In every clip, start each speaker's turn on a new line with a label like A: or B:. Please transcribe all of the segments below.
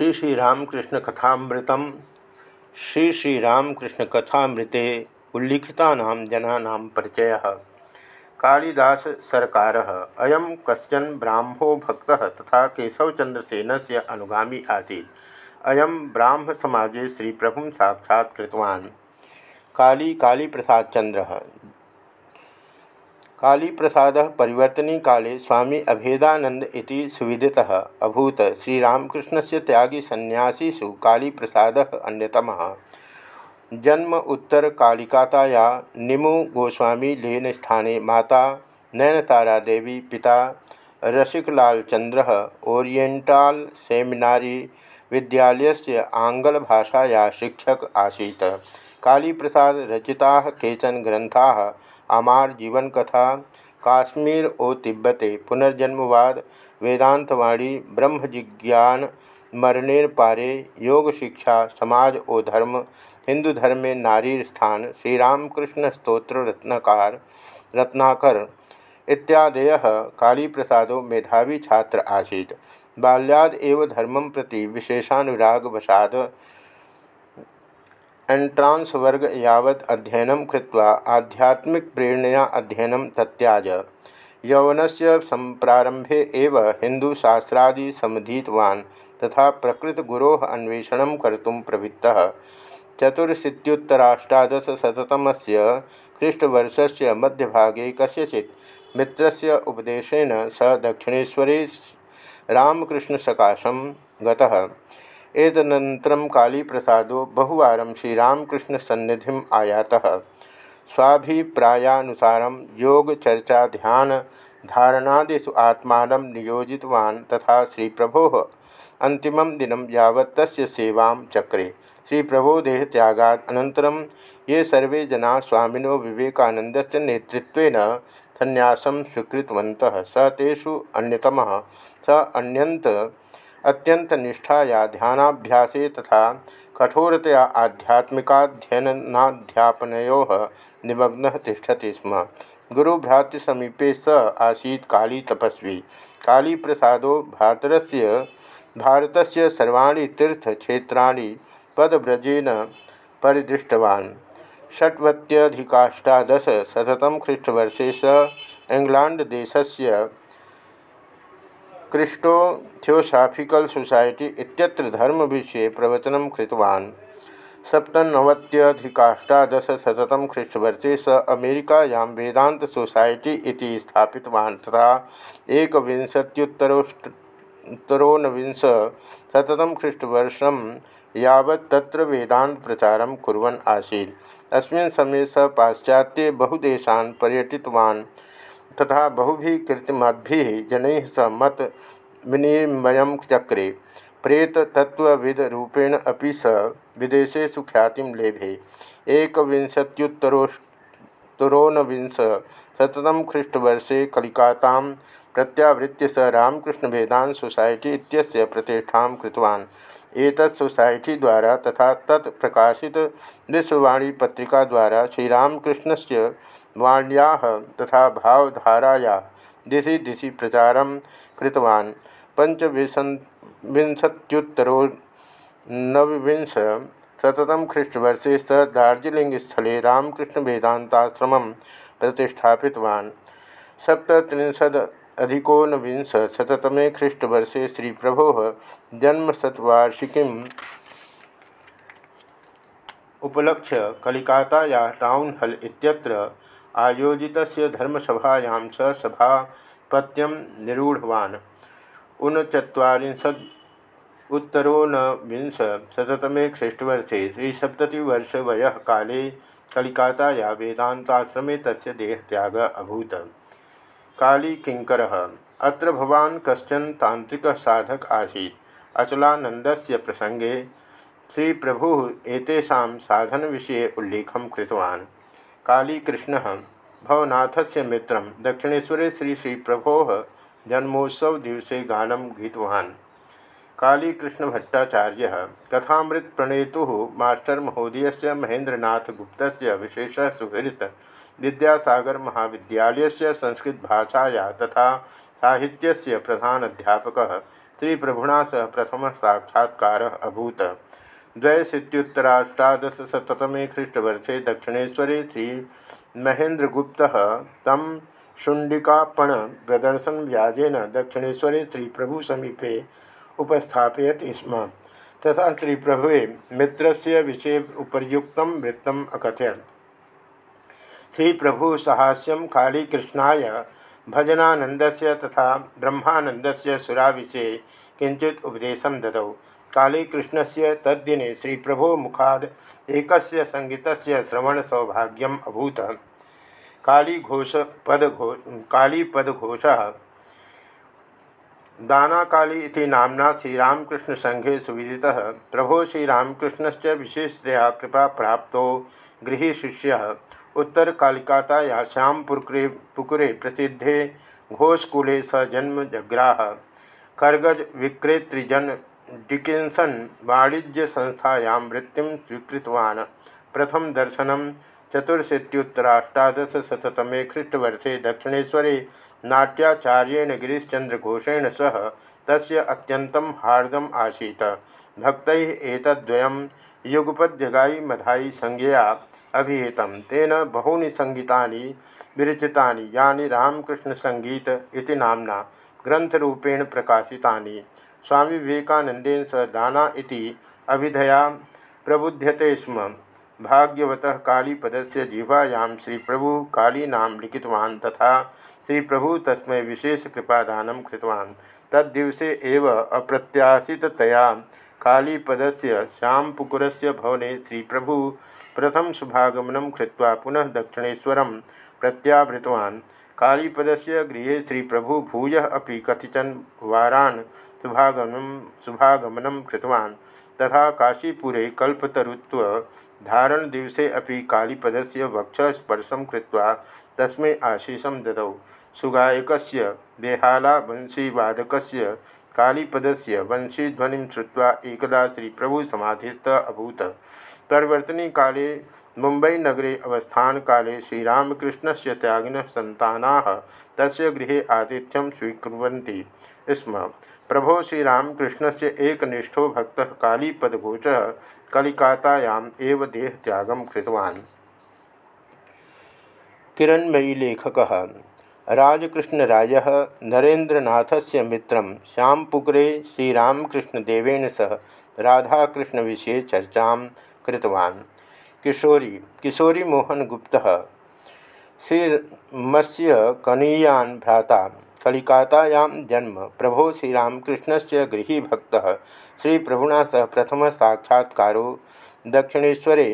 A: श्री श्रीरामकृष्ण कथामृतम। श्री श्रीरामकृष्ण कथामृते उल्लिखिता जना परिचय। कालिदास सरकार अयम कशन ब्राह्मो भक्त तथा केशवचंद्रसेन से अनुगामी ब्राह्म समाजे श्री प्रभु साक्षात्तवान् काली काली प्रसाद काली प्रसाद परिवर्तनी काले स्वामी अभेदानंद इति सुविदितः। अभूत श्रीरामकृष्ण से त्यागी सन्यासीसु काली प्रसाद अन्यतम। जन्म उत्तर कालिकाताया निमु गोस्वामी लेन स्थाने माता नयनतारा देवी पिता रसिकलाल चंद्र ओरिएंटल सेमिनारी विद्यालयस्य आङ्ग्लभाषाया शिक्षक आसीत्। कालीप्रसाद रचिता केचन ग्रंथा आमार जीवन कथा, काश्मीर ओ तिब्बते, पुनर्जन्मवाद, वेदांतवाणी ब्रह्म जिज्ञान मरणेर पारे, योग शिक्षा, समाज ओ धर्म, हिंदू धर्म में नारी स्थान, श्रीरामकृष्ण स्त्रोत्र रत्नकार, रत्नाकर इत्यादय कालीप्रसादो मेधावी छात्र आसीत्। बाल्याद धर्मं प्रति विशेषानुरागवशाद एंट्रांस वर्ग यावत् अध्ययन कृत्वा आध्यात्मिक प्रेरणया अध्ययन तत्याज। यौवनस्य संप्रारंभे एव हिंदूशास्त्रादि समधीतवान् तथा प्रकृतगुरोः अन्वेषणं कर्तुं प्रवृत्तः। चतुरशीत्युत्तराष्टादशशततमस्य ख्रीष्टवर्षस्य मध्यभागे कस्यचित् मित्रस्य उपदेशेन स दक्षिणेश्वरे रामकृष्णसकाशं गतः। एतदनन्तरं कालीप्रसादो बहुवारं श्रीरामकृष्णसन्निधिम् आयातः। स्वाभिप्रायानुसारं योगचर्चाध्यानधारणादिषु आत्मानं नियोजितवान् तथा श्रीप्रभोः अन्तिमं दिनं यावत् तस्य सेवां चक्रे। श्रीप्रभो देहत्यागात् अनन्तरं ये सर्वे जना स्वामिनो विवेकानन्दस्य नेतृत्वेन संन्यासं स्वीकृतवन्तः, स तेषु स अन्यंत अत्यंत निष्ठाया ध्यानाभ्यासे तथा कठोरतया आध्यात्मिकाध्ययनाध्यापनो निमग्न तिष्ठति स्म। गुरुभ्रातृसमीपे स आसीत् काली तपस्वी। काली प्रसादो भारतस्य भारतस्य सर्वाणि तीर्थक्षेत्राणि पदव्रजेन परिदृष्टवान्। षट्वत्यधिकाष्टादशशततम ख्रीष्टवर्षे स इंग्लैंडदेशस्य क्रिस्टो थियोसाफिकल सोसाइटी इत्यत्र धर्म विषय प्रवचन कृतवान्। सप्तनवत्यधिकाष्टादशशततम ख्रीष्टवर्षे स अमेरिकायां वेदांत सोसाइटी इति स्थापितवान्, तथा एकविंशत्युत्तरोनविंशततम ख्रीष्टवर्षं यावत् तत्र वेदांत प्रचारं कुर्वन् आसीत्। अस्मिन् समये स पाश्चात्ये बहुदेशान् पर्यटितवान्। तथा बहुभि कीर्तिमद्भि जन स मत विनिमय चक्रे। प्रेत तत्वविद रूपेण अभी स विदेशेषु ख्याति लेभे। एक विंशत्युत्तरोनविंश शतम ख्रीष्टवर्षे कलिकाता प्रत्यावृत्य स रामकृष्ण वेदांत सोसाइटी इत्यस्य प्रतिष्ठा कृतवान्। एतत् सोसाइटी द्वारा तथा तत् प्रकाशित विश्ववाणी पत्रिका द्वारा श्रीरामकृष्णस्य वाण्या तथा भावधाराया, दिशि दिशि प्रचार कृतवान्। पंचविंशत्युत्तरो नवविंश शततम ख्रीष्टवर्षे स दार्जिलिंगस्थले रामकृष्ण वेदांताश्रम प्रतिष्ठापितवान्। सप्तत्रिंशद अधिकोनविंश शततमे ख्रीष्टवर्षे श्री प्रभो जन्मशतवार्षिकीम् उपलक्ष्य कलिकाताया टाउन हल इत्यत्र आयोजित धर्मसभायां स सभापत्यं निरूढ़वान्। ऊनचत्वारिंशत् उत्तरोनविंशततमे ख्रीष्टवर्षे श्रीसप्ततिवर्षवयः काले कलिकाताया वेदांताश्रमे तस्य देहत्याग अभूत। काली किंकर अत्र भवान् कश्चन तांत्रिक साधक आसीत्। अचलानन्दस्य प्रसंगे श्री प्रभु एतेषां साधन विषये उल्लेखं कृतवान्। कालीकृष्ण भवनाथ से मित्र दक्षिणेशरे श्री श्री प्रभो जन्मोत्सव दिवसे गानम गीतवान्। कालीकृष्ण भट्टाचार्य कथामृत प्रणेतु मास्टर महोदय से महेंद्रनाथ गुप्त विशेष सुहृत विद्यासागर महाविद्यालय संस्कृत भाषाया तथा साहित्य प्रधान अध्यापक श्रीप्रभुना सह प्रथम साक्षात्कार अभूत। द्वयशीत्युत्तराष्टादशतमे ख्रीष्टवर्षे दक्षिणेश्वरे श्री महेन्द्रगुप्त तम शुंडिकापण प्रदर्शन व्याजेन प्रभु समीपे उपस्थापयति स्म। तथा श्री प्रभु मित्र विषय उपर्युक्त वृत्तम अकथयत श्री प्रभु सहास्यम कालीकृष्णाय भजनानंद तथा ब्रह्मानंद सुरा विषय किंचित उपदेश ददौ। कालीकृष्ण से तद्दिने श्री प्रभो मुखाद एक संगीत श्रवण सौभाग्यम अभूत। कालीघोष पदघो कालीपदघोष। दानाकाली इति नामना श्रीरामकृष्ण संघे सुविदितः। प्रभो श्रीरामकृष्ण से विशेषतया कृपा प्राप्त गृह शिष्य। उत्तर कालिकाताया श्यामपुकुरे पुकुरे प्रसिद्धे घोषकुले स जन्म जग्राह। कर्गज विक्रेतृजन डिकिन्सन वाणिज्य संस्थायां वृत्ति स्वीकृतवान्। प्रथम दर्शनं चतुर्शीत्युत्तराष्टादशशततमे ख्रीष्टवर्षे दक्षिणेश्वरे नाट्याचार्येण गिरीशचन्द्रघोषेण सह तस्य अत्यन्तं हार्दम् आसीत्। भक्तैः एतद्वयं युगपद्यगायी मधाई संज्ञया अभिहितं। तेन बहूनि सङ्गीतानि विरचितानि, यानि रामकृष्णसङ्गीत इति नाम्ना स्वामी विवेकानंदेन स दाना अभिधया प्रबुध्यते स्म। भाग्यवत कालीपद से जिह्वायां श्री प्रभु कालीनाम लिखितवान् तथा श्री प्रभु तस्मै विशेष कृपादान कृतवान्। तद्दिवसे एव अप्रत्याशिततया कालीपद से श्यामपुकुर भवने श्री प्रभु प्रथम शुभागमन कृत्वा पुनः दक्षिणेशर प्रत्यावृतवान्। कालीपद से गृह श्री प्रभु भूय अभी कतिचन वारान् शुभागमन शुभागमन कृतवान्। तथा काशीपुरे कल्पतरुत्व धारण दिवसे से वक्षस्पर्शं कृत्वा तस्मै आशीषं ददौ। सुगायकस्य बेहाला वंशीवादकस्य कालीपदस्य वंशीध्वनिं श्रुत्वा एकदा श्रीप्रभु समाधिस्थ अभूत। परिवर्तनी काले मुम्बईनगरे अवस्थानकाले श्रीरामकृष्णस्य त्यागिनः सन्तानाः तस्य गृहे आतिथ्यम स्वीकुर्वन्ति। स्म। प्रभो श्रीरामकृष्ण से एक निष्ठो भक्त कालीपदघोष कलिकातायाम एव देहत्यागं कृतवान्। किरणमयी लेखक नरेन्द्रनाथ से मित्र श्यामपुकुरे श्रीरामकृष्णदेवेन सह राधाकृष्ण विषय चर्चा कृतवान्। किशोरी किशोरी मोहन गुप्त श्रीमस्य कनीयान भ्राता कलिकातायां जन्म, प्रभो श्रीरामकृष्ण से गृह भक्त श्री प्रभुना सह प्रथम साक्षात्कारो, दक्षिणेश्वरे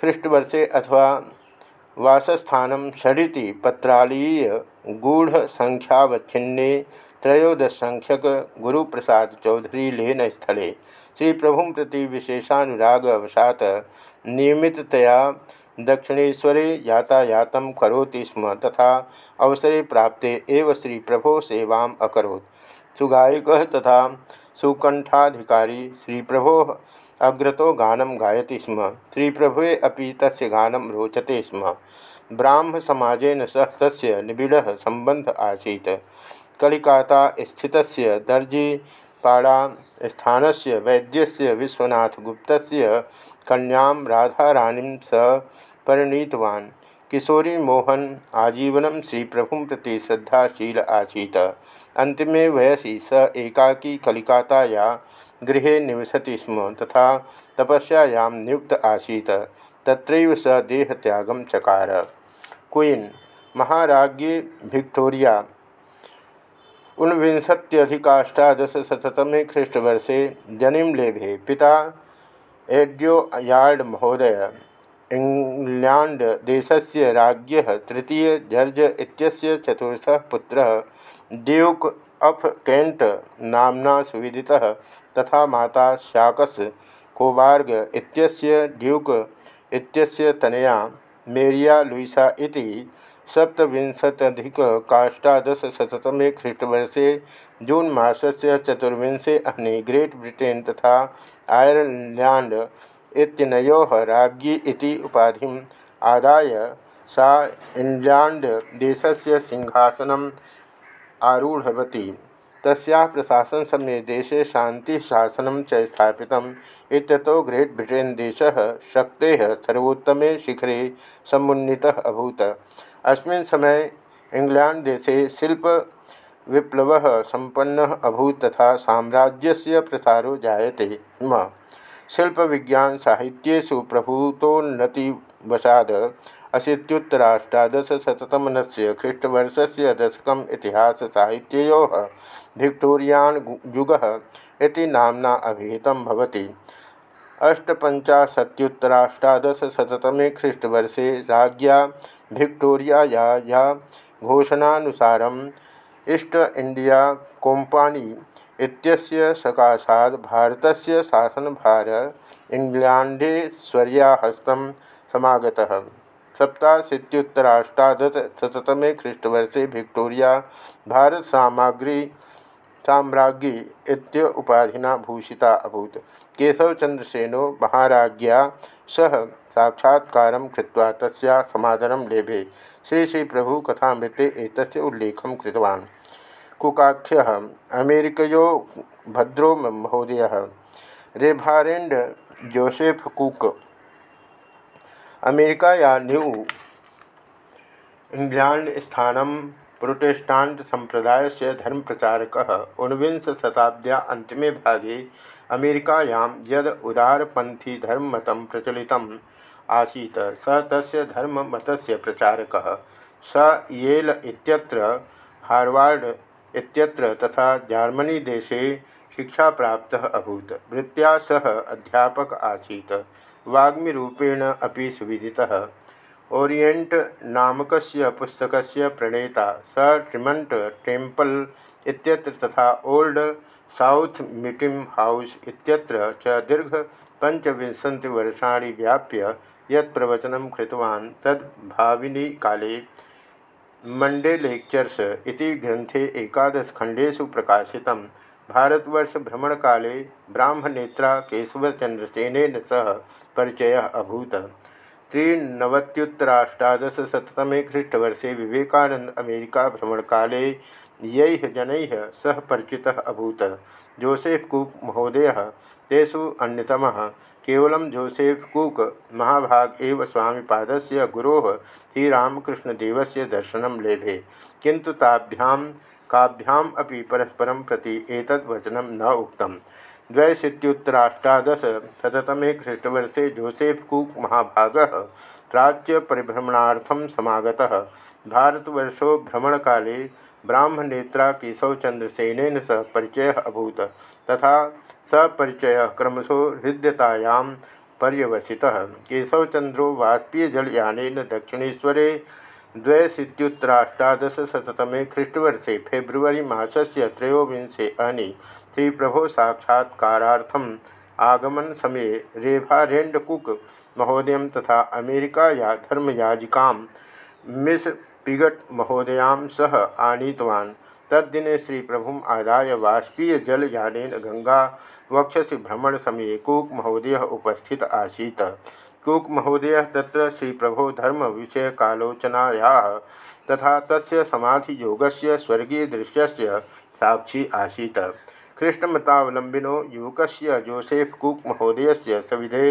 A: ख्रीष्टवर्षे अथवा वासस्थान षडिति पत्रालीय गूढ़संख्यावच्छिन्ने त्रयोदशसंख्यक गुरुप्रसाद चौधरी लेन स्थले। श्री प्रभु प्रति विशेषानुरागवशात नियमिततया दक्षिणेश्वरे यातायात करोति स्म, तथा अवसरे प्राप्ते एव श्री प्रभो सेवाम् अकरोत्। सुगायक तथा सुकंठाधिकारी श्री प्रभो अग्रतो गानं गायति स्म श्री प्रभुवे अपि तस्य गानं रोचते स्म। ब्राह्म समाजेन सह तस्य निबिड़ः सम्बन्ध आसीत्। कलिकाता स्थितस्य दर्जी पाड़ा स्थानस्य वैद्यस्य, विश्वनाथगुप्तस्य कन्या राधारानीं स परिणीतवान्। किशोरी मोहन आजीवन श्री प्रभु प्रति श्रद्धाशील आसीत। अंतिमे वयसी स एकाकी कलिकाताया गृह निवसति स्म तथा तपस्यायां नियुक्त आसीत। तत्रैव स देहत्यागं चकार। क्वीन महाराज्ञी विक्टोरिया ऊनविंशत्यधिकाष्टादशशततमे ख्रीष्टवर्षे जनिम लेभे पिता एड्यो यार्ड महोदय, इंग्लैंड देशस्य राज्ञः तृतीय जर्ज इत्यस्य चतुर्थः पुत्रः, ड्यूक अफ केंट नामना सुविदितः तथा माता शाकस कोबार्ग इत्यस्य ड्यूक इत्यस्य तनया मेरिया लुइसा इति सप्तविंशत्यधिकाष्टादशशततमे ख्रीष्टवर्षे जून मासस्य चतुर्विंशे अह्ने ग्रेट ब्रिटेन तथा आयरलैंड इत्यनयोः राज्ञी इति उपाधिम् आदाय। सा देशस्य सिंहासनम् आरूढवती। तस्याः प्रशासन समय देशे शांति शासन च स्थापित इत्यतो ग्रेट ब्रिटेन देश शक्ते सर्वोत्तमे शिखरे समुन्नीतः अभूत। अस्मिन् समय इंग्लैंड देशे शिल्प विप्लव संपन्न अभूत तथा साम्राज्य प्रसारो जायते स्म। शिल्प विज्ञान साहित्येषु प्रभूतोन्नतिवशाद अशीत्युत्तराष्टादशशततमनस्य ख्रीष्टवर्षस्य दशकम् इतिहाससाहित्योः भिक्टोरियान् युगः इति नाम्ना अभिहितं भवति। अष्टपञ्चाशत्युत्तराष्टादशशततमे ख्रीष्टवर्षे राज्ञा भिक्टोरियाया घोषणानुसारम् ईस्ट इंडिया कोम्पानी इत्यस्य सकाशात् भारतस्य शासनभार इंग्लैंडेश्वर्या हस्तं समागतः। सप्ताशीत्युत्तराष्टादशतमे ख्रीष्टवर्षे विक्टोरिया भारत सामग्री साम्राज्ञी इत्य उपाधिना भूषिता अभूत। केशवचंद्रसेनो महाराज्ञा सह साक्षात्कार कृत्वा तस्या समादरं लेभे। श्री श्री प्रभु कथामृते एक उल्लेखं कृतवान्। कुकाख्यः, अमेरिकयो भद्रो महोदय। Reverend Joseph Cook. अमेरिका या न्यू इंग्लैंड स्थान प्रोटेस्टाट संप्रदाय से धर्म प्रचारक ऊनविंश शताब्द्या अंतिमे भागे अमेरिकायां यद उदारपंथी धर्ममत प्रचलित आसीत्। स तस्य धर्ममतस्य प्रचारकः। स येल इत्यत्र इत्यत्र तथा जर्मनी देशे शिक्षा प्राप्त अभूत। वृत्तिया सह अध्यापक आसीत्। वाग्मीरूपेण अभी सुविदितः। ओरिएंट नामक पुस्तक प्रणेता स ट्रिमंट टेंपल इत्यत्र तथा ओल्ड साउथ मीटिंग हाउस इत्यत्र च दीर्घ पंचविंशतिवर्षाणि व्याप्य यवचन कृतवान्। तद् भाविनी काले मंडे लेक्चर्स इति ग्रंथे एकादश खंडेषु प्रकाशितम् भारतवर्ष भ्रमण काले ब्राह्मनेत्रा केशवचंद्रसेन सह परिचय अभूत। त्रिनवत्युत्तराष्टादशतमे ख्रीष्टवर्षे विवेकानंद अमेरिका भ्रमण काले यैः जनैः सह परिचितः अभूत। जोसेफ कूप महोदय तेषु अन्यतमः। केवलं जोसेफ कूक महाभाग एव स्वामीपादस्य गुरोः श्रीरामकृष्णदेवस्य दर्शनं लेभे। किंतु ताभ्यां, काभ्याम अपि परस्परं प्रति एतद् वचनं न उक्तम् द्वैशीत्युत्तराष्टादशततमे ख्रीष्टवर्षे जोसेफ कुक महाभाग प्राच्य परिभ्रमणार्थं समागतः। भारतवर्षो भ्रमणकाले ब्राह्मनेत्रा केशवचंद्रसेन सह परिचय अभूत। तथा सपरिचय क्रमशो हृदयतायां पर्यवसितः। केशवचंद्रो वाष्पीयजलयान दक्षिणेशरे द्वैशीत्युत्तराष्टादशतमे ख्रीष्टवर्षे फेब्रुवरी मासस्य अहनि श्री प्रभो साक्षात्कारार्थम आगमन समय रेभारेंड कुक महोदय तथा अमेरिकाया धर्मयाजिका मिस पिगट महोदयां सह आनीतवान्। तद्दिने श्री प्रभु आदाय बाष्पीय जलयान गंगा वक्षसि भ्रमण समय कुक महोदय उपस्थित आसीत्। कूक महोदय तत्र श्री प्रभो धर्म विषय कालोचनाया तथा तस्य समाधि योगस्य स्वर्गीय दृश्यस्य साक्षी आसीत्। कृष्णमतावलंबिनो युवक जोसेफ कूक महोदय से सविधे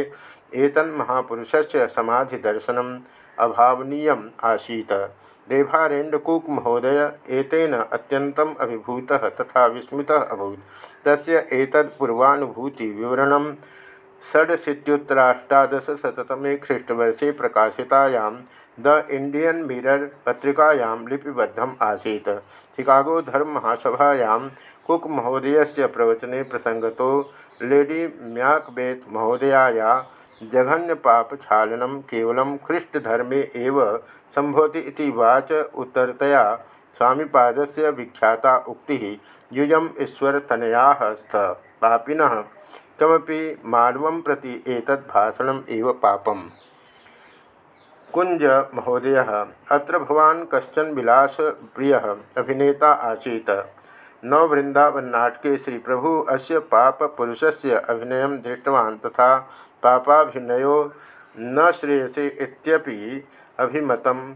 A: एतन्महापुरुषस्य समाधिदर्शनम् अभावनीयम् आसीत्। रेभारेंड कुक महोदय एतेन अत्यन्तम् अभिभूतः तथा विस्मितः अभूत्। तस्य एतत् पूर्वानुभूति विवरणं षडशीत्युत्तराष्टादशशततमे ख्रीष्टवर्षे प्रकाशितायां द इंडियन मिरर पत्रिकायां लिपिबद्धम् आसीत्। शिकागो धर्ममहासभायां कुक महोदय प्रवचने प्रसंगतो लेडी म्याकबेथ महोदयाया जघन्य पाप क्षालनम केवल ख्रीष्टधर्मे एव संभवति इति वाच उत्तरतया स्वामीपाद से विख्याता उक्ति, युजम ईश्वरतनया स्थ। पापिन कमपि मानव प्रति एतद् भाषणम् एव पापम्। कुंज महोदय, अत्र भवान् कश्चन विलास प्रिय अभिनेता आसीत्। नववृंदावन नाटके श्री प्रभु अस्य पाप पुरुषस्य अभिनय दृष्टवान् तथा पापाभिनयो न श्रेयसे इत्यपि अभिमतं